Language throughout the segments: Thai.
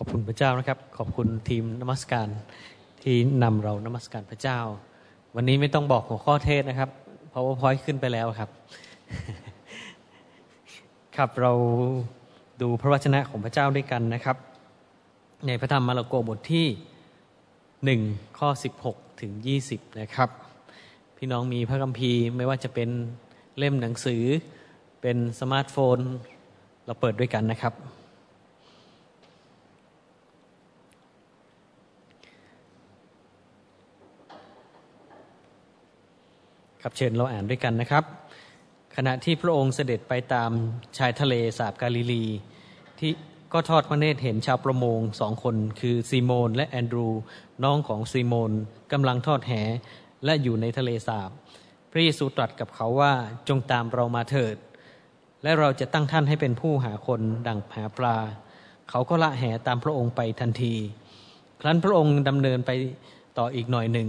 ขอบคุณพระเจ้านะครับ ขอบคุณทีมนมัสการที่นำเรานมัสการพระเจ้า วันนี้ไม่ต้องบอกหัวข้อเทศนะครับเพราะว่าพอยขึ้นไปแล้วครับ ครับเราดูพระวจนะของพระเจ้าด้วยกันนะครับ ในพระธรรมมาระโกบทที่หนึ่งข้อสิบหกถึงยี่สิบนะครับ พี่น้องมีพระคัมภีร์ไม่ว่าจะเป็นเล่มหนังสือเป็นสมาร์ทโฟน เราเปิดด้วยกันนะครับ ครับเชิญเราอ่านด้วยกันนะครับ ขณะที่พระองค์เสด็จไปตามชายทะเลสาบกาลิลี ที่ก็ทอดพระเนตรเห็นชาวประมงสองคนคือซีโมนและอันดรูว์ น้องของซีโมนกำลังทอดแหและอยู่ในทะเลสาบ พระเยซูตรัสกับเขาว่าจงตามเรามาเถิด และเราจะตั้งท่านให้เป็นผู้หาคนดังหาปลา เขาก็ละแหตามพระองค์ไปทันที ครั้นพระองค์ดำเนินไปต่ออีกหน่อยหนึ่ง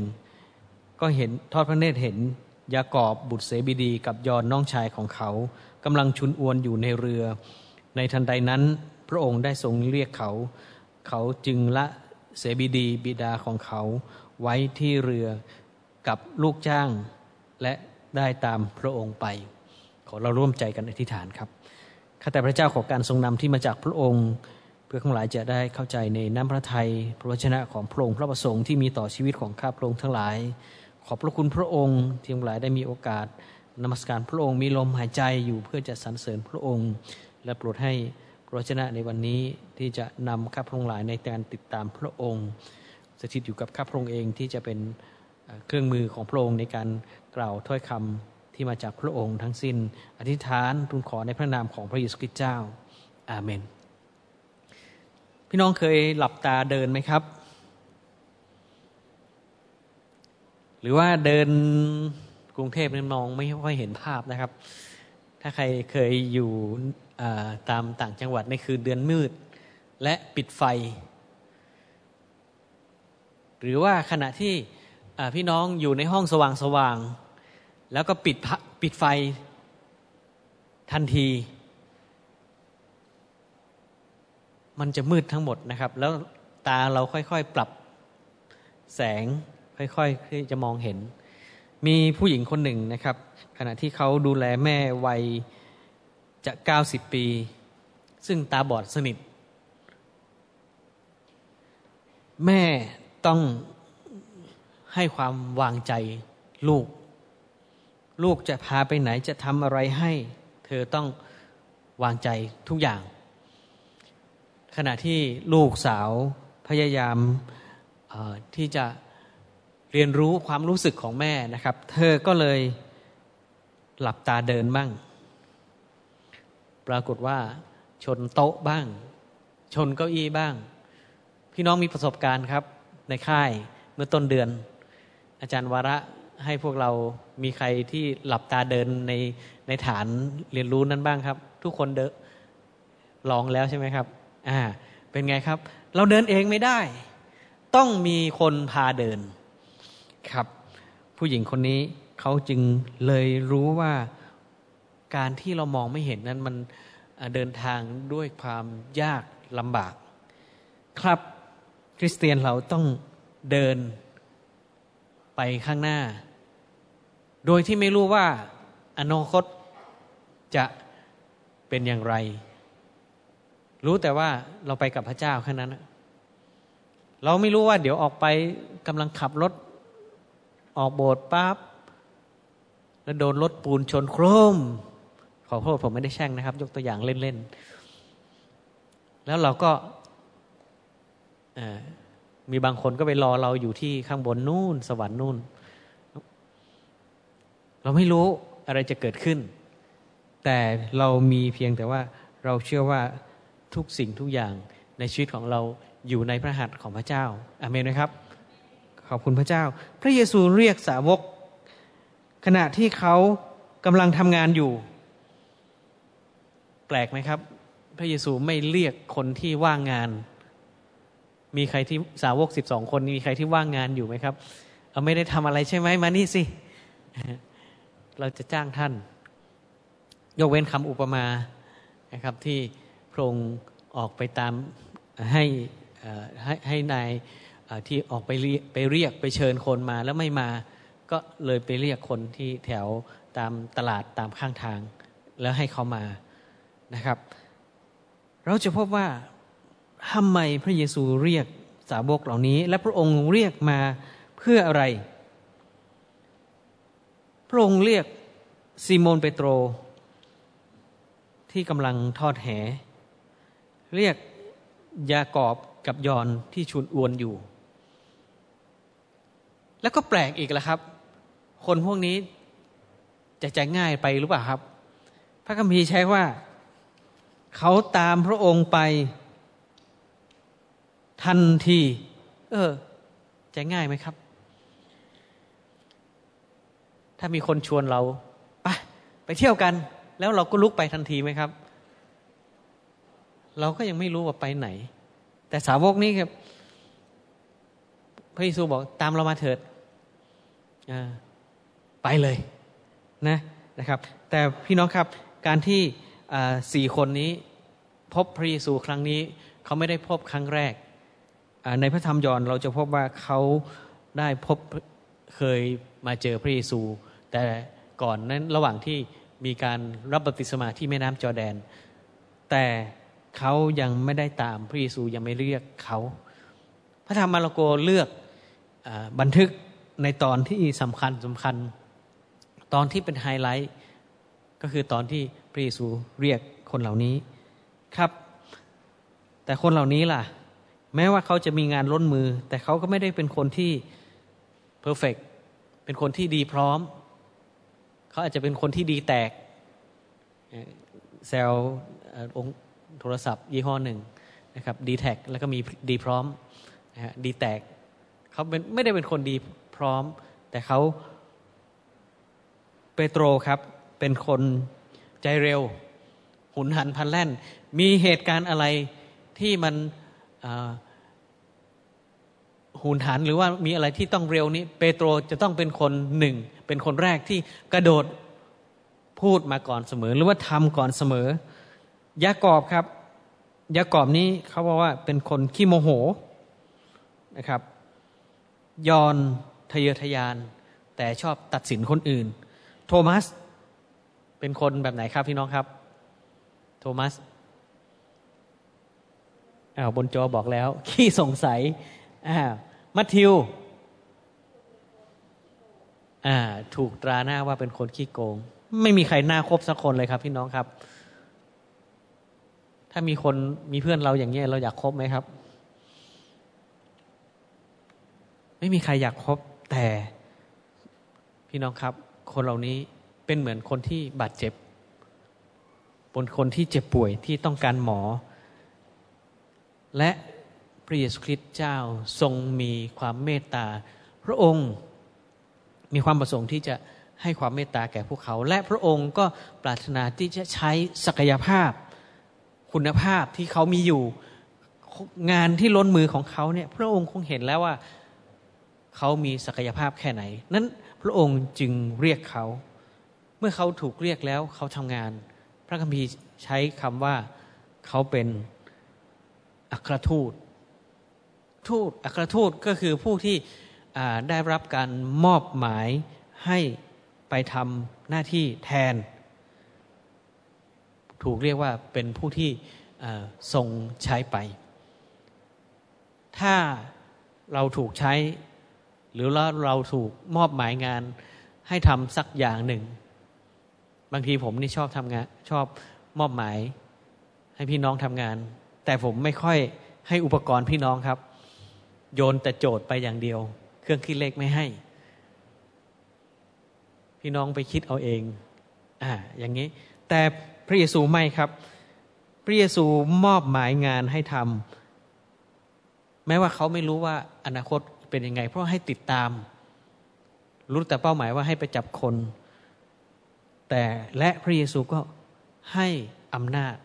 ก็เห็นทอดพระเนตรเห็น ยากอบบุตรเสบิดีกับยอนน้องชายของเขากำลังชุนอวนอยู่ในเรือ ในทันใดนั้นพระองค์ได้ทรงเรียกเขา เขาจึงละเสบิดีบิดาของเขาไว้ที่เรือกับลูกจ้าง และได้ตามพระองค์ไป ขอเราร่วมใจกันอธิษฐานครับข้าแต่พระเจ้าขอการทรงนำที่มาจากพระองค์ เพื่อข้างหลายจะได้เข้าใจในน้ำพระทัยพระวจนะของพระองค์พระประสงค์ที่มีต่อชีวิตของข้าพระองค์ทั้งหลาย อบพระคุณพระองค์ที่ทั้งหลายได้มีโอกาสนมัสการพระองค์มีลมหายใจอยู่เพื่อจะสรรเสริญพระองค์ และโปรดให้พระชนะในวันนี้ที่จะนำข้าพระองค์หลายในการติดตามพระองค์ สถิตอยู่กับข้าพระองค์เองที่จะเป็นเครื่องมือของพระองค์ในการกล่าวถ้อยคำที่มาจากพระองค์ทั้งสิ้น อธิษฐานทูลขอในพระนามของพระเยซูคริสต์เจ้า อาเมน พี่น้องเคยหลับตาเดินไหมครับ หรือว่าเดินกรุงเทพนี่มองไม่ค่อยเห็นภาพนะครับ ถ้าใครเคยอยู่ตามต่างจังหวัดในคืนเดือนมืด และปิดไฟ หรือว่าขณะที่พี่น้องอยู่ในห้องสว่างสว่าง แล้วก็ปิดปิดไฟทันที มันจะมืดทั้งหมดนะครับ แล้วตาเราค่อยๆปรับแสง ค่อยๆที่จะมองเห็น มีผู้หญิงคนหนึ่งนะครับ ขณะที่เขาดูแลแม่วัยจะเก้าสิบปี ซึ่งตาบอดสนิท แม่ต้องให้ความวางใจลูก ลูกจะพาไปไหนจะทำอะไรให้ เธอต้องวางใจทุกอย่าง ขณะที่ลูกสาวพยายามที่จะ เรียนรู้ความรู้สึกของแม่นะครับ เธอก็เลยหลับตาเดินบ้าง ปรากฏว่าชนโต๊ะบ้าง ชนเก้าอี้บ้าง พี่น้องมีประสบการณ์ครับ ในค่ายเมื่อต้นเดือน อาจารย์วาระให้พวกเรามีใครที่หลับตาเดินในในฐานเรียนรู้นั้นบ้างครับ ทุกคนเดลองแล้วใช่ไหมครับ อ่า เป็นไงครับ เราเดินเองไม่ได้ ต้องมีคนพาเดิน ครับ ผู้หญิงคนนี้เขาจึงเลยรู้ว่าการที่เรามองไม่เห็นนั้นมันเดินทางด้วยความยากลำบาก ครับคริสเตียนเราต้องเดินไปข้างหน้า โดยที่ไม่รู้ว่าอนาคตจะเป็นอย่างไร รู้แต่ว่าเราไปกับพระเจ้าแค่นั้น เราไม่รู้ว่าเดี๋ยวออกไปกำลังขับรถ ออกโบสถ์ปั๊บแล้วโดนรถปูนชนโครม ขอโทษผมไม่ได้แช่งนะครับ ยกตัวอย่างเล่นๆ แล้วเราก็มีบางคนก็ไปรอเราอยู่ที่ข้างบนนู่น สวรรค์นู่น เราไม่รู้อะไรจะเกิดขึ้น แต่เรามีเพียงแต่ว่าเราเชื่อว่าทุกสิ่งทุกอย่างในชีวิตของเราอยู่ในพระหัตถ์ของพระเจ้าอาเมนไหมครับ ขอบคุณพระเจ้า พระเยซูเรียกสาวก ขณะที่เขากำลังทำงานอยู่ แปลกไหมครับ พระเยซูไม่เรียกคนที่ว่างงาน มีใครที่สาวกสิบสองคนมีใครที่ว่างงานอยู่ไหมครับเอาไม่ได้ทำอะไรใช่ไหมมานี่สิเราจะจ้างท่าน ยกเว้นคำอุปมานะครับ ที่พระองค์ออกไปตามให้ให้ให้นาย ที่ออกไปเรียกไปเรียกไปเชิญคนมาแล้วไม่มา ก็เลยไปเรียกคนที่แถวตามตลาดตามข้างทาง แล้วให้เขามานะครับ เราจะพบว่าทำไมพระเยซูเรียกสาวกเหล่านี้ และพระองค์เรียกมาเพื่ออะไร พระองค์เรียกซีโมนเปโตร ที่กำลังทอดแห เรียกยากอบกับยอนที่ชุนอวนอยู่ แล้วก็แปลกอีกแล้วครับ คนพวกนี้จะใจง่ายไปหรือเปล่าครับ พระคัมภีร์ใช้ว่า เขาตามพระองค์ไป ทันที เออใจง่ายไหมครับ ถ้ามีคนชวนเราไปไปเที่ยวกัน แล้วเราก็ลุกไปทันทีไหมครับ เราก็ยังไม่รู้ว่าไปไหน แต่สาวกนี้ครับพระเยซูบอกตามเรามาเถิด ไปเลยนะนะครับ แต่พี่น้องครับการที่สี่คนนี้พบพระเยซูครั้งนี้เขาไม่ได้พบครั้งแรก ในพระธรรมยอห์นเราจะพบว่าเขาได้พบเคยมาเจอพระเยซู แต่ก่อนนั้นระหว่างที่มีการรับบัพติศมาที่แม่น้ำจอแดน แต่เขายังไม่ได้ตามพระเยซูยังไม่เรียกเขา พระธรรมมาระโกเลือกอบันทึก ในตอนที่สำคัญสำคัญ ตอนที่เป็นไฮไลท์ก็คือตอนที่พระเยซูเรียกคนเหล่านี้ครับ แต่คนเหล่านี้ล่ะ แม้ว่าเขาจะมีงานล้นมือ แต่เขาก็ไม่ได้เป็นคนที่เพอร์เฟกเป็นคนที่ดีพร้อม เขาอาจจะเป็นคนที่ดีแตกแซลองโทรศัพท์ ยี่ห้อหนึ่งนะครับดีแท็แล้วก็มีดีพร้อมนะฮะดีแตกเขาเป็นไม่ได้เป็นคนดี พร้อม แต่เขาเปโตรครับเป็นคนใจเร็ว หุนหันพันแล่น มีเหตุการณ์อะไรที่มันหูนหันหรือว่ามีอะไรที่ต้องเร็วนี้ เปโตรจะต้องเป็นคนหนึ่ง เป็นคนแรกที่กระโดดพูดมาก่อนเสมอ หรือว่าทำก่อนเสมอ ยากอบครับ ยากอบนี้เขาบอกว่าเป็นคนขี้โมโหนะครับ ยอน ทะเยอทะยาน แต่ชอบตัดสินคนอื่น โทมัส เป็นคนแบบไหนครับพี่น้องครับ โทมัสอ้าวบนจอบอกแล้ว ขี้สงสัยอ้าวมัทธิวอ่าถูกตราหน้าว่าเป็นคนขี้โกง ไม่มีใครหน้าครบสักคนเลยครับพี่น้องครับ ถ้ามีคนมีเพื่อนเราอย่างเงี้ยเราอยากคบไหมครับ ไม่มีใครอยากคบ แต่พี่น้องครับ คนเหล่านี้เป็นเหมือนคนที่บาดเจ็บบนคนที่เจ็บป่วยที่ต้องการหมอ และพระเยซูคริสต์เจ้าทรงมีความเมตตา พระองค์มีความประสงค์ที่จะให้ความเมตตาแก่พวกเขา และพระองค์ก็ปรารถนาที่จะใช้ศักยภาพ คุณภาพที่เขามีอยู่งานที่ล้นมือของเขาเนี่ย พระองค์คงเห็นแล้วว่า เขามีศักยภาพแค่ไหน นั้นพระองค์จึงเรียกเขา เมื่อเขาถูกเรียกแล้วเขาทำงาน พระคัมภีร์ใช้คำว่าเขาเป็นอัครทูต ทูตอัครทูตก็คือผู้ที่ได้รับการมอบหมายให้ไปทำหน้าที่แทน ถูกเรียกว่าเป็นผู้ที่ทรงใช้ไป ถ้าเราถูกใช้ หรือเราถูกมอบหมายงานให้ทำสักอย่างหนึ่ง บางทีผมนี่ชอบทำงาน ชอบมอบหมาย ให้พี่น้องทำงาน แต่ผมไม่ค่อยให้อุปกรณ์พี่น้องครับ โยนแต่โจทย์ไปอย่างเดียว เครื่องคิดเลขไม่ให้ พี่น้องไปคิดเอาเองอ่าอย่างนี้ แต่พระเยซูไม่ครับ พระเยซูมอบหมายงานให้ทำแม้ว่าเขาไม่รู้ว่าอนาคต เป็นยังไง เพราะให้ติดตาม รู้แต่เป้าหมายว่าให้ไปจับคน แต่และพระเยซูก็ให้อำนาจ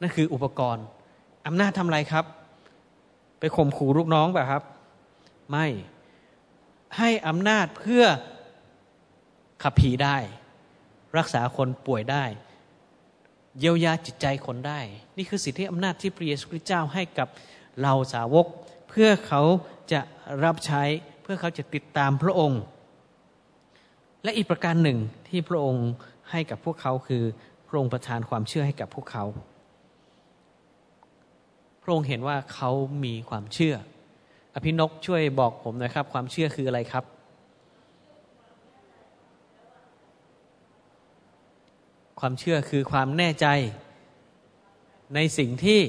นั่นคืออุปกรณ์อำนาจทำไรครับ ไปข่มขู่ลูกน้องแบบครับ ไม่ให้อำนาจเพื่อขับผีได้ รักษาคนป่วยได้ เยียวยาจิตใจคนได้ นี่คือสิทธิอำนาจที่พระเยซูคริสต์เจ้าให้กับเราสาวก เพื่อเขาจะรับใช้เพื่อเขาจะติดตามพระองค์ และอีกประการหนึ่งที่พระองค์ให้กับพวกเขาคือพระองค์ประทานความเชื่อให้กับพวกเขา พระองค์เห็นว่าเขามีความเชื่อ อภินกช่วยบอกผมหนะครับ ความเชื่อคืออะไรครับความเชื่อคือความแน่ใจในสิ่งที่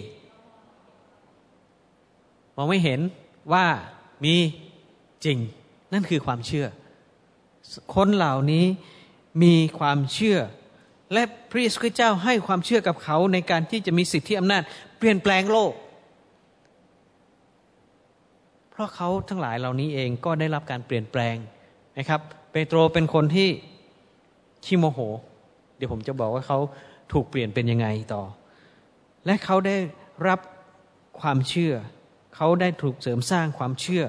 องไม่เห็นว่ามีจริง นั่นคือความเชื่อ คนเหล่านี้มีความเชื่อ และพระเยซูคริสต์เจ้าให้ความเชื่อกับเขาในการที่จะมีสิทธิอำนาจ เปลี่ยนแปลงโลก เพราะเขาทั้งหลายเหล่านี้เองก็ได้รับการเปลี่ยนแปลงนะครับ เปโตรเป็นคนที่ขี้โมโห เดี๋ยวผมจะบอกว่าเขาถูกเปลี่ยนเป็นยังไงต่อ และเขาได้รับความเชื่อ เขาได้ถูกเสริมสร้างความเชื่อ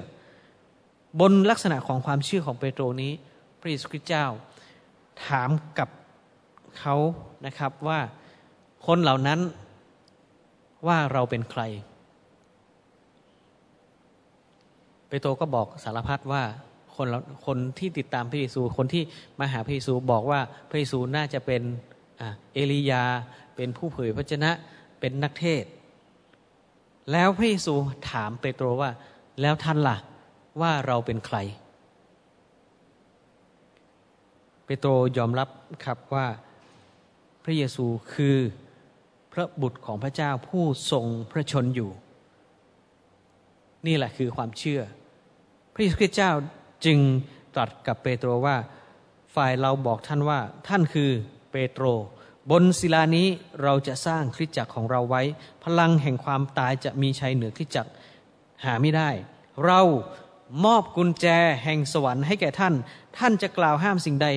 บนลักษณะของความเชื่อของเปโตรนี้ พระเยซูคริสต์เจ้า ถามกับเขานะครับว่าคนเหล่านั้นว่าเราเป็นใคร เปโตรก็บอกสารพัดว่าคนคนที่ติดตามพระเยซู คนที่มาหาพระเยซูบอกว่าพระเยซูน่าจะเป็นเอลียา เป็นผู้เผยพระชนะ เป็นนักเทศ แล้วพระเยซูถามเปโตรว่า แล้วท่านล่ะ ว่าเราเป็นใคร เปโตรยอมรับครับว่าพระเยซูคือพระบุตรของพระเจ้าผู้ทรงพระชนอยู่ นี่แหละคือความเชื่อ พระเยซูคริสต์เจ้าจึงตรัสกับเปโตรว่า ฝ่ายเราบอกท่านว่าท่านคือเปโตร บนศิลานี้เราจะสร้างคริสตจักรของเราไว้ พลังแห่งความตายจะมีชัยเหนือคริสตจักรหาไม่ได้ เรามอบกุญแจแห่งสวรรค์ให้แก่ท่าน ท่านจะกล่าวห้ามสิ่งใด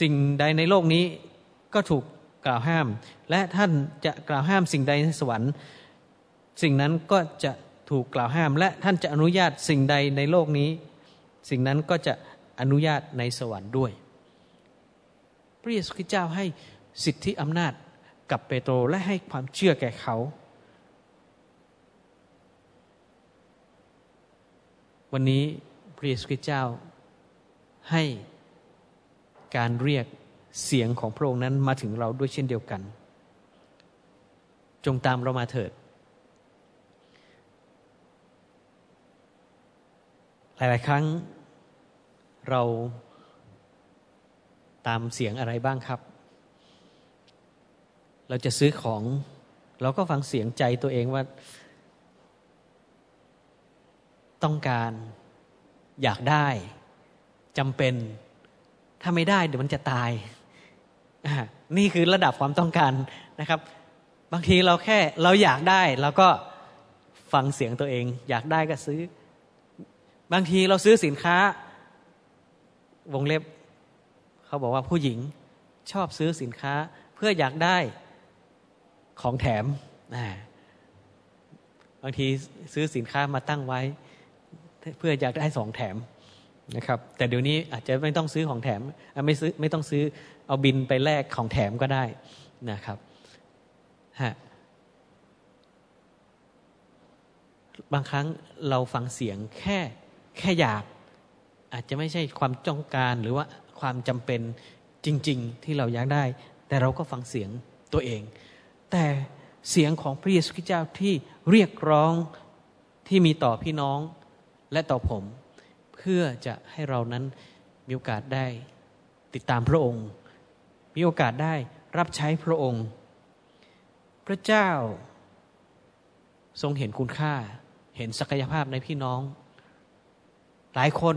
สิ่งใดในโลกนี้ก็ถูกกล่าวห้าม และท่านจะกล่าวห้ามสิ่งใดในสวรรค์ สิ่งนั้นก็จะถูกกล่าวห้าม และท่านจะอนุญาตสิ่งใดในโลกนี้ สิ่งนั้นก็จะอนุญาตในสวรรค์ด้วย พระเยซูคริสต์เจ้าให้ สิทธิอำนาจกับเปโตรและให้ความเชื่อแก่เขา วันนี้พระเยซูคริสต์เจ้าให้การเรียกเสียงของพระองค์นั้นมาถึงเราด้วยเช่นเดียวกัน จงตามเรามาเถิด หลาย ๆ ครั้งเราตามเสียงอะไรบ้างครับ เราจะซื้อของ เราก็ฟังเสียงใจตัวเองว่า ต้องการ อยากได้จำเป็น ถ้าไม่ได้เดี๋ยวมันจะตาย นี่คือระดับความต้องการนะครับ บางทีเราแค่เราอยากได้เราก็ฟังเสียงตัวเอง อยากได้ก็ซื้อ บางทีเราซื้อสินค้า วงเล็บ เขาบอกว่าผู้หญิงชอบซื้อสินค้าเพื่ออยากได้ ของแถมบางทีซื้อสินค้ามาตั้งไว้ เพื่ออยากได้สองแถมนะครับ แต่เดี๋ยวนี้อาจจะไม่ต้องซื้อของแถมไม่ซื้อไม่ต้องซื้อเอาบินไปแลกของแถมก็ได้นะครับฮะบางครั้งเราฟังเสียงแค่แค่อยากอาจจะไม่ใช่ความจ้องการหรือว่าความจำเป็นจริง ๆ ที่เราอยากได้ แต่เราก็ฟังเสียงตัวเอง แต่เสียงของพระเยซูคริสต์เจ้าที่เรียกร้องที่มีต่อพี่น้องและต่อผม เพื่อจะให้เรานั้นมีโอกาสได้ติดตามพระองค์ มีโอกาสได้รับใช้พระองค์ พระเจ้าทรงเห็นคุณค่าเห็นศักยภาพในพี่น้อง หลายคน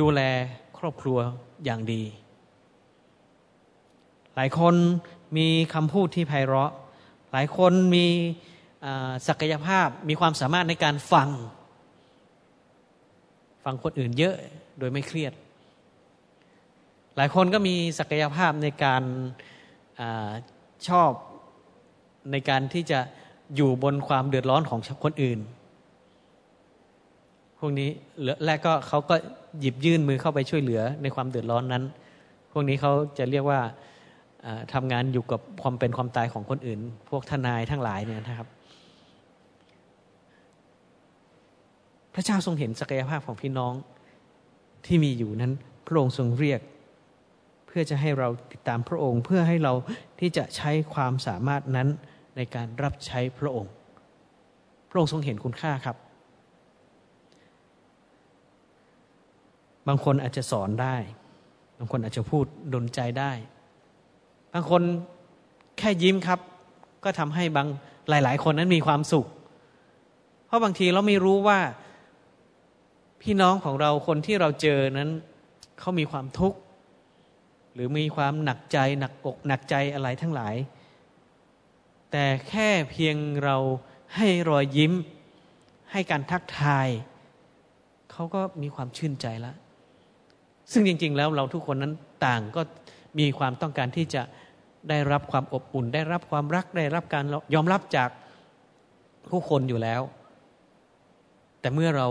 ดูแลครอบครัวอย่างดี หลายคน มีคำพูดที่ไพเราะ หลายคนมีศักยภาพมีความสามารถในการฟัง ฟังคนอื่นเยอะโดยไม่เครียด หลายคนก็มีศักยภาพในการอชอบในการที่จะอยู่บนความเดือดร้อนของคนอื่น พวกนี้และก็เขาก็หยิบยื่นมือเข้าไปช่วยเหลือในความเดือดร้อนนั้น พวกนี้เขาจะเรียกว่า ทำงานอยู่กับความเป็นความตายของคนอื่น พวกทนายทั้งหลายเนี่ยนะครับ พระเจ้าทรงเห็นศักยภาพของพี่น้องที่มีอยู่นั้น พระองค์ทรงเรียก เพื่อจะให้เราติดตามพระองค์ เพื่อให้เราที่จะใช้ความสามารถนั้นในการรับใช้พระองค์ พระองค์ทรงเห็นคุณค่าครับ บางคนอาจจะสอนได้ บางคนอาจจะพูดดลใจได้างคนแค่ยิ้มครับ ก็ทำให้บางหลาย ๆ คนนั้นมีความสุข เพราะบางทีเราไม่รู้ว่าพี่น้องของเราคนที่เราเจอนั้นเขามีความทุกข์ หรือมีความหนักใจหนักอกหนักใจอะไรทั้งหลาย แต่แค่เพียงเราให้รอยยิ้ม ให้การทักทายเขาก็มีความชื่นใจแล้วซึ่งจริง ๆ แล้วเราทุกคนนั้นต่างก็มีความต้องการที่จะ ได้รับความอบอุ่น ได้รับความรักได้รับการยอมรับจากผู้คนอยู่แล้ว แต่เมื่อเรา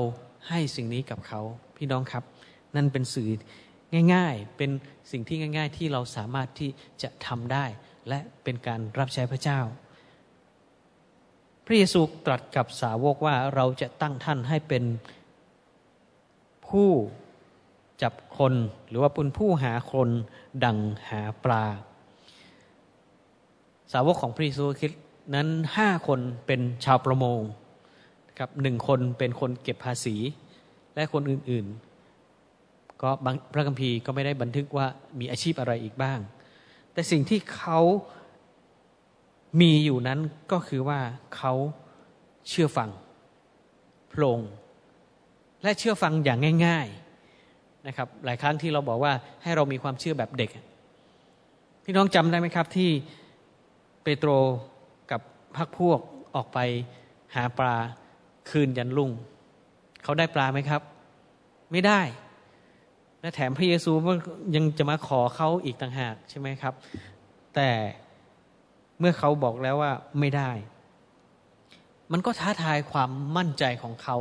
ให้สิ่งนี้กับเขาพี่น้องครับ นั่นเป็นสื่อง่ายๆ เป็นสิ่งที่ง่าย ๆ ที่เราสามารถที่จะทำได้ และเป็นการรับใช้พระเจ้า พระเยซูตรัสกับสาวกว่าเราจะตั้งท่านให้เป็นผู้จับคนหรือว่าเป็นผู้หาคนดังหาปลา สาวกของพระเยซูคริสต์นั้นห้าคนเป็นชาวประมงครับหนึ่งคนเป็นคนเก็บภาษี และคนอื่นๆ ก็พระคัมภีร์ก็ไม่ได้บันทึกว่ามีอาชีพอะไรอีกบ้าง แต่สิ่งที่เขามีอยู่นั้นก็คือว่าเขาเชื่อฟังพระองค์และเชื่อฟังอย่างง่าย ๆนะครับ หลายครั้งที่เราบอกว่าให้เรามีความเชื่อแบบเด็ก พี่น้องจำได้ไหมครับที่ เปโตรกับพักพวกออกไปหาปลาคืนยันลุ่ง เขาได้ปลาไหมครับ ไม่ได้ และแถมพระเยซูยังจะมาขอเขาอีกต่างหากใช่ไหมครับ แต่เมื่อเขาบอกแล้วว่าไม่ได้ มันก็ท้าทายความมั่นใจของเขา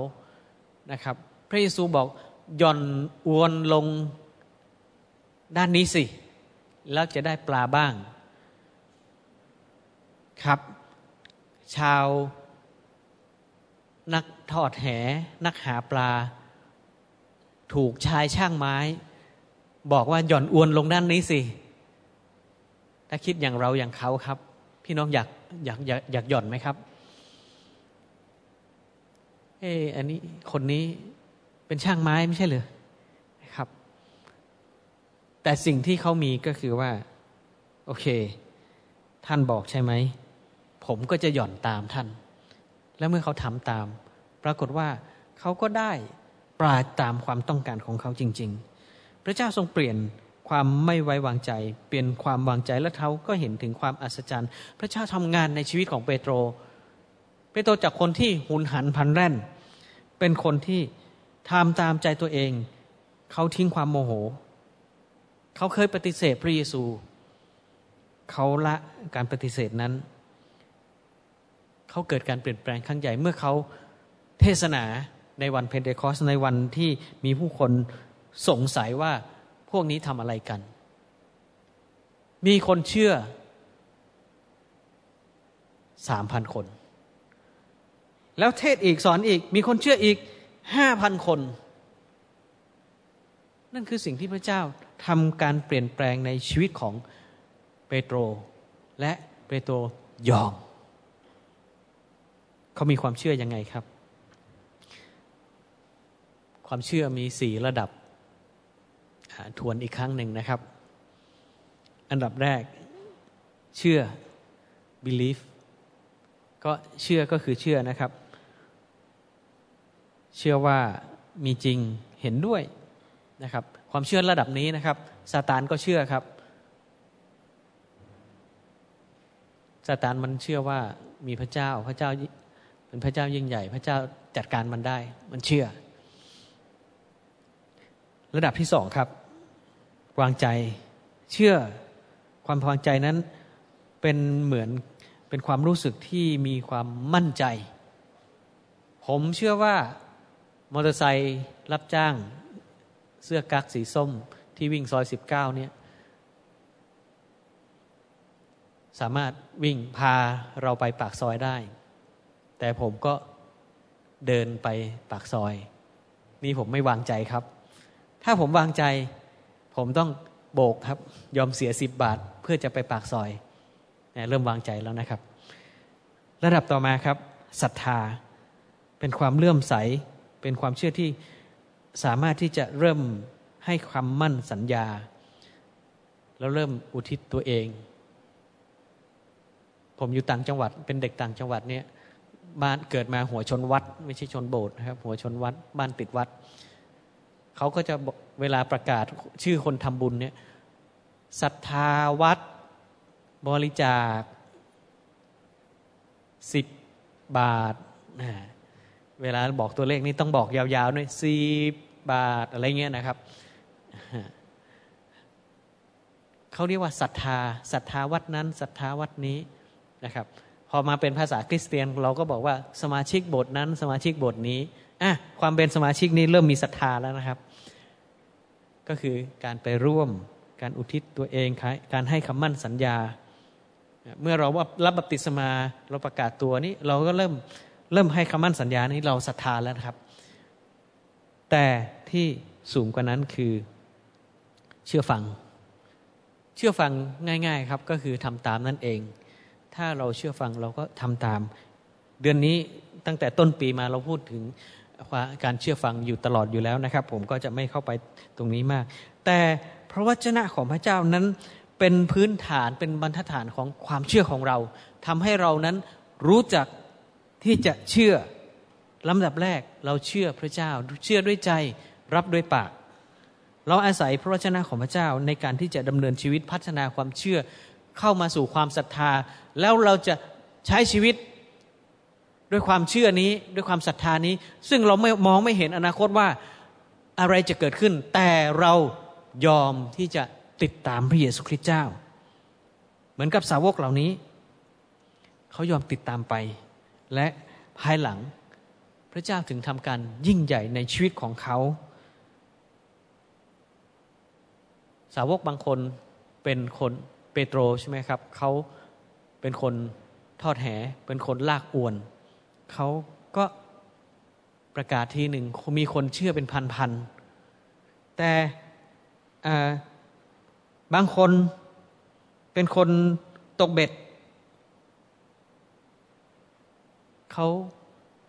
นะครับ พระเยซูบอกย่อนอวนลงด้านนี้สิ แล้วจะได้ปลาบ้าง ครับ ชาวนักทอดแห นักหาปลา ถูกชายช่างไม้ บอกว่าหย่อนอวนลงด้านนี้สิ ถ้าคิดอย่างเราอย่างเขาครับ พี่น้องอยากอยากอยากอยากหย่อนไหมครับเอออันนี้คนนี้เป็นช่างไม้ไม่ใช่เหรือครับ แต่สิ่งที่เขามีก็คือว่า โอเค ท่านบอกใช่ไหม ผมก็จะหย่อนตามท่าน แล้วเมื่อเขาทำตาม ปรากฏว่าเขาก็ได้ปราดตามความต้องการของเขาจริง ๆ พระเจ้าทรงเปลี่ยนความไม่ไว้วางใจ เปลี่ยนความวางใจและเขาก็เห็นถึงความอัศจรรย์ พระเจ้าทำงานในชีวิตของเปโตร เปโตรจากคนที่หุนหันพันแร่น เป็นคนที่ทำตามใจตัวเอง เขาทิ้งความโมโห เขาเคยปฏิเสธพระเยซู เขาละการปฏิเสธนั้น เขาเกิดการเปลี่ยนแปลงครั้งใหญ่เมื่อเขาเทศนาในวันเพนเทคอสต์ในวันที่มีผู้คนสงสัยว่าพวกนี้ทำอะไรกัน มีคนเชื่อสามพันคน แล้วเทศอีกสอนอีก มีคนเชื่ออีกห้าพันคน นั่นคือสิ่งที่พระเจ้าทำการเปลี่ยนแปลงในชีวิตของเปโตร และเปโตรยอม เขามีความเชื่อยังไงครับ ความเชื่อมีสี่ระดับทวนอีกครั้งหนึ่งนะครับ อันดับแรกเชื่อ belief ก็เชื่อก็คือเชื่อนะครับ เชื่อว่ามีจริงเห็นด้วยนะครับ ความเชื่อระดับนี้นะครับซาตานก็เชื่อครับซาตานมันเชื่อว่ามีพระเจ้าพระเจ้า เป็นพระเจ้ายิ่งใหญ่ พระเจ้าจัดการมันได้ มันเชื่อ ระดับที่สองครับ วางใจเชื่อความวางใจนั้นเป็นเหมือนเป็นความรู้สึกที่มีความมั่นใจ ผมเชื่อว่ามอเตอร์ไซค์รับจ้างเสื้อกั๊กสีส้มที่วิ่งซอยสิบเก้าเนี่ย สามารถวิ่งพาเราไปปากซอยได้ แต่ผมก็เดินไปปากซอย นี่ผมไม่วางใจครับ ถ้าผมวางใจ ผมต้องโบกครับ ยอมเสียสิบบาทเพื่อจะไปปากซอยเริ่มวางใจแล้วนะครับ ระดับต่อมาครับศรัทธา เป็นความเลื่อมใส เป็นความเชื่อที่สามารถที่จะเริ่มให้ความมั่นสัญญา แล้วเริ่มอุทิศตัวเอง ผมอยู่ต่างจังหวัด เป็นเด็กต่างจังหวัดเนี่ย บ้านเกิดมาหัวชนวัด ไม่ใช่ชนโบสถ์นะครับ หัวชนวัด บ้านติดวัดเขาก็จะเวลาประกาศชื่อคนทำบุญเนี่ยศรัทธาวัดบริจาคสิบบาทเวลาบอกตัวเลขนี้ต้องบอกยาวๆด้วยสิบบาทอะไรเงี้ยนะครับเขาเรียกว่าศรัทธาศรัทธาวัดนั้นศรัทธาวัดนี้นะครับ อมาเป็นภาษาคริสเตียนเราก็บอกว่าสมาชิกบสถ์นั้นสมาชิกบสถ์นี้อะความเป็นสมาชิกนี้เริ่มมีศรัทธาแล้วนะครับ ก็คือการไปร่วมการอุทิศตัวเอง การให้คำมั่นสัญญา เมื่อเราว่ารับบัพติศมาเราประกาศตัวนี้ เราก็เริ่มเริ่มให้คำมั่นสัญญานี้เราศรัทธาแล้วนะครับ แต่ที่สูงกว่านั้นคือเชื่อฟัง เชื่อฟังง่าย ๆ ครับก็คือทำตามนั่นเอง ถ้าเราเชื่อฟังเราก็ทำตาม เดือนนี้ตั้งแต่ต้นปีมาเราพูดถึงการเชื่อฟังอยู่ตลอดอยู่แล้วนะครับ ผมก็จะไม่เข้าไปตรงนี้มาก แต่พระวจนะของพระเจ้านั้นเป็นพื้นฐานเป็นบรรทัดฐานของความเชื่อของเราทำให้เรานั้นรู้จักที่จะเชื่อลำดับแรกเราเชื่อพระเจ้า เชื่อด้วยใจรับด้วยปาก เราอาศัยพระวจนะของพระเจ้าในการที่จะดำเนินชีวิตพัฒนาความเชื่อ เข้ามาสู่ความศรัทธา แล้วเราจะใช้ชีวิตด้วยความเชื่อนี้ด้วยความศรัทธานี้ ซึ่งเราไม่มองไม่เห็นอนาคตว่าอะไรจะเกิดขึ้น แต่เรายอมที่จะติดตามพระเยซูคริสต์เจ้า เหมือนกับสาวกเหล่านี้ เขายอมติดตามไป และภายหลังพระเจ้าถึงทำการยิ่งใหญ่ในชีวิตของเขา สาวกบางคนเป็นคน เปโตรใช่ไหมครับเขาเป็นคนทอดแห เป็นคนลากอวนเขาก็ประกาศทีหนึ่งมีคนเชื่อเป็นพันๆแต่บางคนเป็นคนตกเบ็ดเขา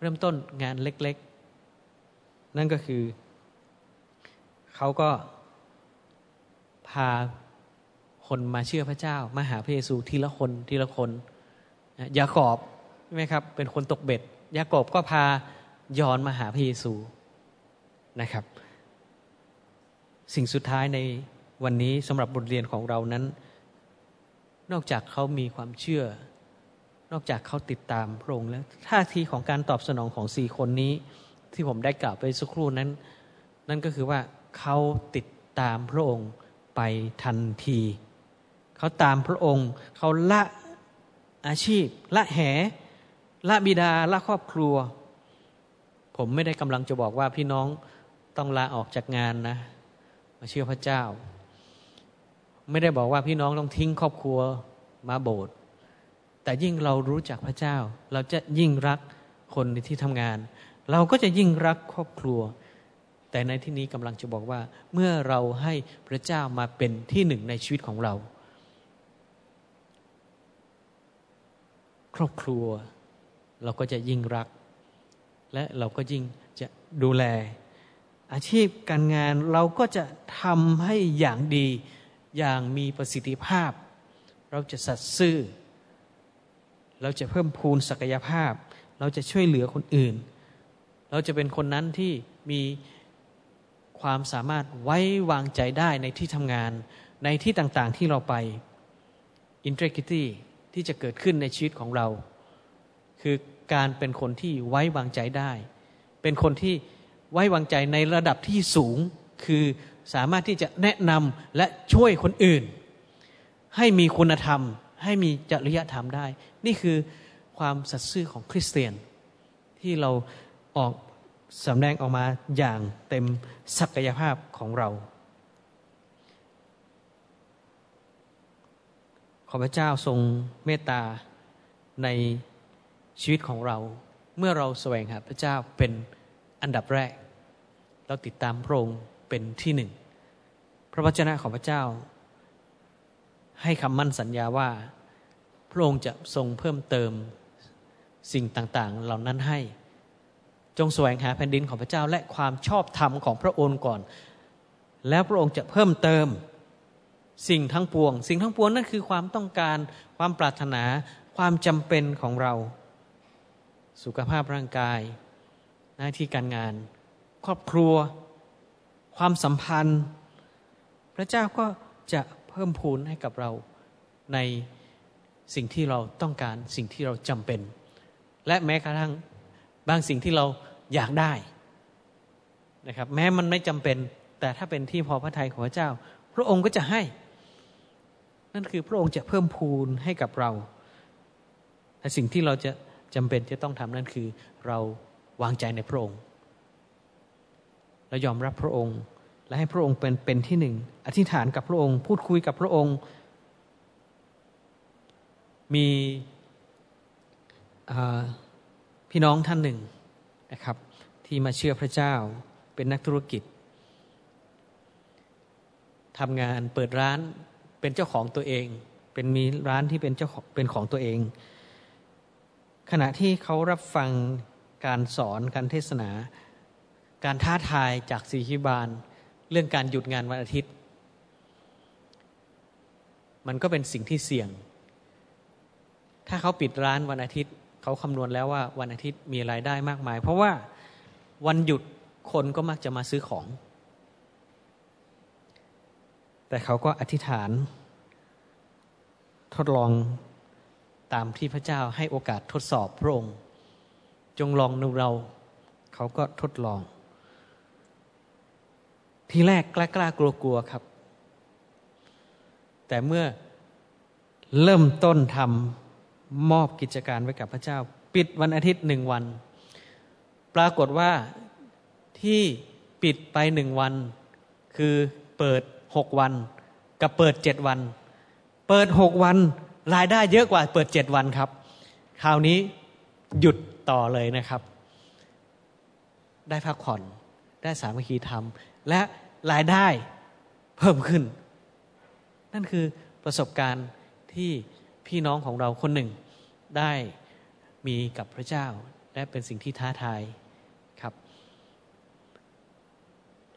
เริ่มต้นงานเล็ก ๆ นั่นก็คือ เขาก็พา คนมาเชื่อพระเจ้า มาหาพระเยซูทีละคนทีละคนยากอบใช่ไหมครับ เป็นคนตกเบ็ด ยากอบก็พายอนมาหาพระเยซูนะครับ สิ่งสุดท้ายในวันนี้สำหรับบทเรียนของเรานั้น นอกจากเขามีความเชื่อ นอกจากเขาติดตามพระองค์แล้วท่าทีของการตอบสนองของสี่คนนี้ ที่ผมได้กล่าวไปสักครู่นั้น นั่นก็คือว่าเขาติดตามพระองค์ไปทันที เขาตามพระองค์ เขาละอาชีพ ละแห ละบิดา ละครอบครัว ผมไม่ได้กำลังจะบอกว่าพี่น้องต้องลาออกจากงานนะ มาเชื่อพระเจ้า ไม่ได้บอกว่าพี่น้องต้องทิ้งครอบครัวมาโบสถ์แต่ยิ่งเรารู้จักพระเจ้า เราจะยิ่งรักคนในที่ทำงาน เราก็จะยิ่งรักครอบครัว แต่ในที่นี้กำลังจะบอกว่า เมื่อเราให้พระเจ้ามาเป็นที่หนึ่งในชีวิตของเรา ครอบครัว เราก็จะยิ่งรัก และเราก็ยิ่งจะดูแล อาชีพการงานเราก็จะทำให้อย่างดีอย่างมีประสิทธิภาพ เราจะสัตย์ซื่อ เราจะเพิ่มพูนศักยภาพ เราจะช่วยเหลือคนอื่น เราจะเป็นคนนั้นที่มีความสามารถไว้วางใจได้ในที่ทำงานในที่ต่างๆที่เราไป integrity ที่จะเกิดขึ้นในชีวิตของเรา คือการเป็นคนที่ไว้วางใจได้ เป็นคนที่ไว้วางใจในระดับที่สูง คือสามารถที่จะแนะนำและช่วยคนอื่น ให้มีคุณธรรม ให้มีจริยธรรมได้ นี่คือความสัตย์ซื่อของคริสเตียน ที่เราออกสำแดงออกมาอย่างเต็มศักยภาพของเรา ขอพระเจ้าทรงเมตตาในชีวิตของเรา เมื่อเราแสวงหาพระเจ้าเป็นอันดับแรก เราติดตามพระองค์เป็นที่หนึ่ง พระวจนะของพระเจ้า ให้คำมั่นสัญญาว่า พระองค์จะทรงเพิ่มเติมสิ่งต่างๆ เหล่านั้นให้ จงแสวงหาแผ่นดินของพระเจ้าและความชอบธรรมของพระองค์ก่อน แล้วพระองค์จะเพิ่มเติม สิ่งทั้งปวง สิ่งทั้งปวงนั่นคือความต้องการความปรารถนาความจำเป็นของเรา สุขภาพร่างกาย หน้าที่การงาน ครอบครัว ความสัมพันธ์ พระเจ้าก็จะเพิ่มพูนให้กับเราในสิ่งที่เราต้องการสิ่งที่เราจำเป็น และแม้กระทั่งบางสิ่งที่เราอยากได้นะครับ แม้มันไม่จำเป็น แต่ถ้าเป็นที่พอพระทัยของพระเจ้า พระองค์ก็จะให้ นั่นคือพระองค์จะเพิ่มพูนให้กับเราแต่สิ่งที่เราจะจำเป็นจะต้องทำนั่นคือเราวางใจในพระองค์และยอมรับพระองค์ และให้พระองค์เป็นเป็นที่หนึ่ง อธิษฐานกับพระองค์ พูดคุยกับพระองค์ มีพี่น้องท่านหนึ่งนะครับ ที่มาเชื่อพระเจ้าเป็นนักธุรกิจทำงานเปิดร้าน เป็นเจ้าของตัวเอง เป็นมีร้านที่เป็นเจ้าเป็นของตัวเอง ขณะที่เขารับฟังการสอนการเทศนา การท้าทายจากสีฮิบาล เรื่องการหยุดงานวันอาทิตย์ มันก็เป็นสิ่งที่เสี่ยง ถ้าเขาปิดร้านวันอาทิตย์ เขาคำนวณแล้วว่าวันอาทิตย์มีรายได้มากมาย เพราะว่าวันหยุดคนก็มักจะมาซื้อของ แต่เขาก็อธิษฐาน ทดลองตามที่พระเจ้าให้โอกาสทดสอบพระองค์ จงลองดูเรา เขาก็ทดลอง ทีแรกกล้ากล้ากลัวกลัวครับ แต่เมื่อเริ่มต้นทำมอบกิจการไว้กับพระเจ้า ปิดวันอาทิตย์หนึ่งวัน ปรากฏว่าที่ปิดไปหนึ่งวัน คือเปิด หกวัน กับเปิดเจ็ดวัน เปิดหกวัน รายได้เยอะกว่าเปิดเจ็ดวันครับ คราวนี้หยุดต่อเลยนะครับ ได้พักผ่อนได้สามัคคีธรรม และรายได้เพิ่มขึ้น นั่นคือประสบการณ์ที่พี่น้องของเราคนหนึ่งได้มีกับพระเจ้า และเป็นสิ่งที่ท้าทายครับ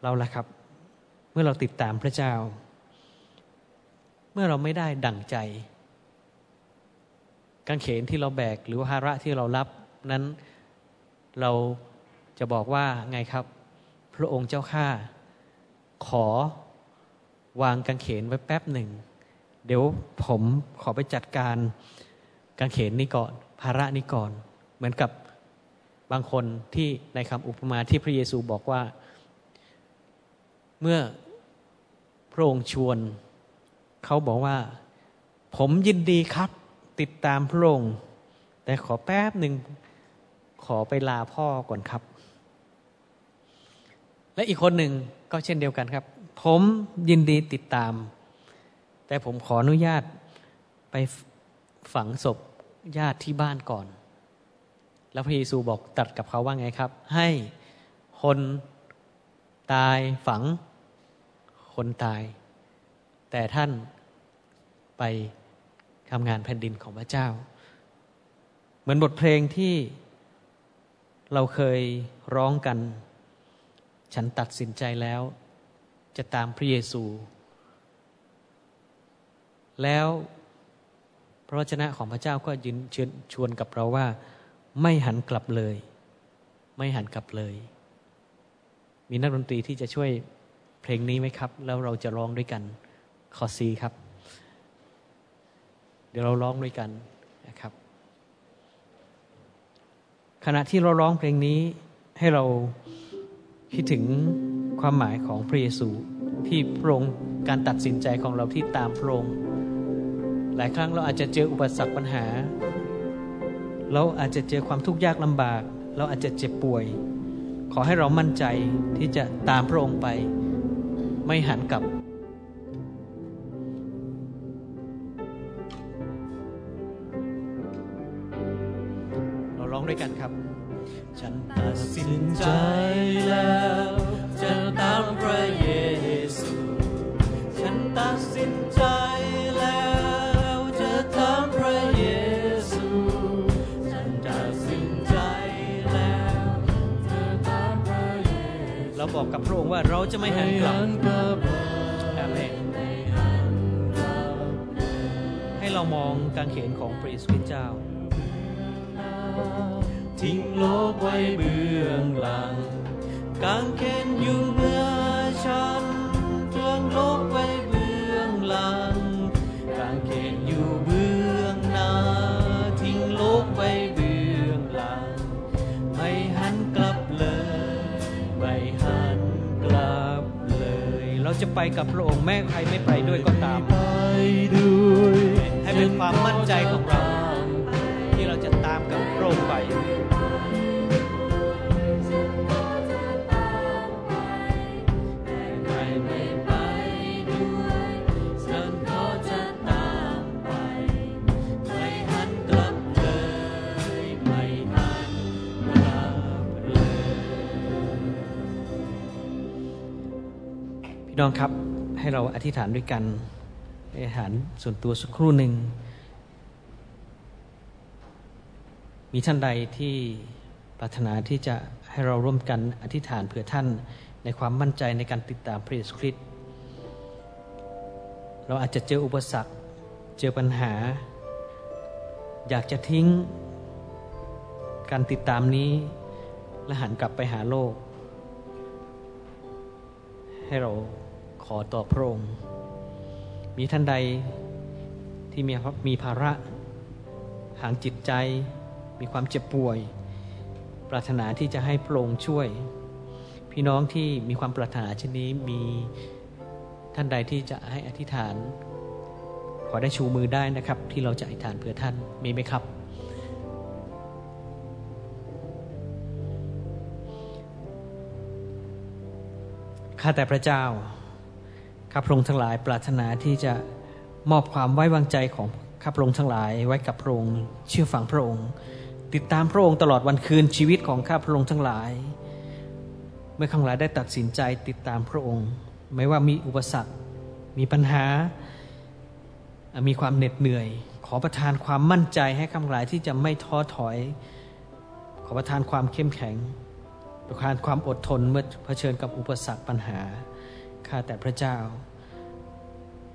เราละครับ มื่อเราติดตามพระเจ้า เมื่อเราไม่ได้ดั่งใจกางเขนที่เราแบกหรือว่าภาระที่เรารับนั้นเราจะบอกว่าไงครับ พระองค์เจ้าข้าขอวางกางเขนไว้แป๊บหนึ่ง เดี๋ยวผมขอไปจัดการกางเขนนี้ก่อน ภาระนี้ก่อน เหมือนกับบางคนที่ในคำอุปมาที่พระเยซูบอกว่า เมื่อ ระองค์ชวน เขาบอกว่า ผมยินดีครับ ติดตามพระองค์ แต่ขอแป๊บหนึ่งขอไปลาพ่อก่อนครับ และอีกคนหนึ่งก็เช่นเดียวกันครับ ผมยินดีติดตาม แต่ผมขออนุญาตไปฝังศพญาติที่บ้านก่อน แล้วพระเยซูบอกตัดกับเขาว่าไงครับ ให้คนตายฝัง คนตาย แต่ท่านไปทำงานแผ่นดินของพระเจ้า เหมือนบทเพลงที่เราเคยร้องกัน ฉันตัดสินใจแล้ว จะตามพระเยซู แล้วพระวจนะของพระเจ้าก็ยืนเชิญชวนกับเราว่า ไม่หันกลับเลย ไม่หันกลับเลย มีนักดนตรีที่จะช่วย เพลงนี้ไหมครับ แล้วเราจะร้องด้วยกันขอซีครับ เดี๋ยวเราร้องด้วยกันนะครับ ขณะที่เราร้องเพลงนี้ให้เราคิดถึงความหมายของพระเยซูที่พระองค์การตัดสินใจของเราที่ตามพระองค์หลายครั้งเราอาจจะเจออุปสรรคปัญหา เราอาจจะเจอความทุกข์ยากลำบาก เราอาจจะเจ็บป่วย ขอให้เรามั่นใจที่จะตามพระองค์ไป ไม่หันกลับ เราร้องด้วยกันครับ ฉันตัดสินใจ เราบอกกับพระองค์ว่าเราจะไม่หันกลับอาเมนให้เรามองการเขียนของพระเยซูคริสต์เจ้า ทิ้งโลกไว้เบื้องหลังกางเขนอยู่เมื่อฉัน จะไปกับพระองค์แม้ใครไม่ไปด้วยก็ตามไปด้วยให้เป็นความมั่นใจของเรา ที่เราจะตามกับพระองค์ไป พี่น้องครับให้เราอธิษฐานด้วยกันอธิษฐานส่วนตัวสักครู่หนึ่ง มีท่านใดที่ปรารถนาที่จะให้เราร่วมกันอธิษฐานเผื่อท่านในความมั่นใจในการติดตามพระเยซูคริสต์เราอาจจะเจออุปสรรค เจอปัญหา อยากจะทิ้ง การติดตามนี้และหันกลับไปหาโลก ให้เราขอต่อพระองค์ มีท่านใดที่มีมีภาระหางจิตใจ มีความเจ็บป่วย ปรารถนาที่จะให้พระองค์ช่วย พี่น้องที่มีความปรารถนาเช่นนี้มีท่านใดที่จะให้อธิษฐาน ขอได้ชูมือได้นะครับ ที่เราจะอธิษฐานเผื่อท่านมีไหมครับ ข้าแต่พระเจ้าข้าพระองค์ทั้งหลายปรารถนาที่จะมอบความไว้วางใจของข้าพระองค์ทั้งหลายไว้กับพระองค์เชื่อฟังพระองค์ ติดตามพระองค์ตลอดวันคืนชีวิตของข้าพระองค์ทั้งหลาย เมื่อข้าพระองค์ได้ตัดสินใจติดตามพระองค์ ไม่ว่ามีอุปสรรค มีปัญหา มีความเหน็ดเหนื่อย ขอประทานความมั่นใจให้ข้าพระองค์ที่จะไม่ท้อถอย ขอประทานความเข้มแข็ง ประทานความอดทนเมื่อเผชิญกับอุปสรรคปัญหา ข้าแต่พระเจ้า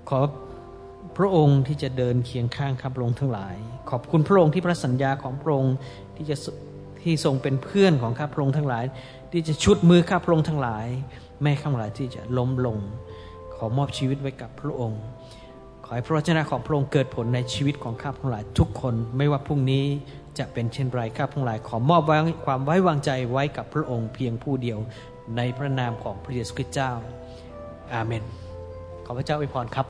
ขอพระองค์ที่จะเดินเคียงข้างข้าพระองค์ทั้งหลาย ขอบคุณพระองค์ที่พระสัญญาของพระองค์ที่จะที่ทรงเป็นเพื่อนของข้าพระองค์ทั้งหลาย ที่จะชุดมือข้าพระองค์ทั้งหลาย แม่ข้าพระองค์ที่จะล้มลง ขอมอบชีวิตไว้กับพระองค์ ขอให้พระวจนะของพระองค์เกิดผลในชีวิตของข้าพระองค์หลายทุกคนไม่ว่าพรุ่งนี้ จะเป็นเช่นไรข้าพระองหลายขอมอบไว้ความไว้วางใจไว้กับพระองค์เพียงผู้เดียวในพระนามของพระเยซูคริสต์เจ้า อาเมน ขอพระเจ้าอวยพรครับ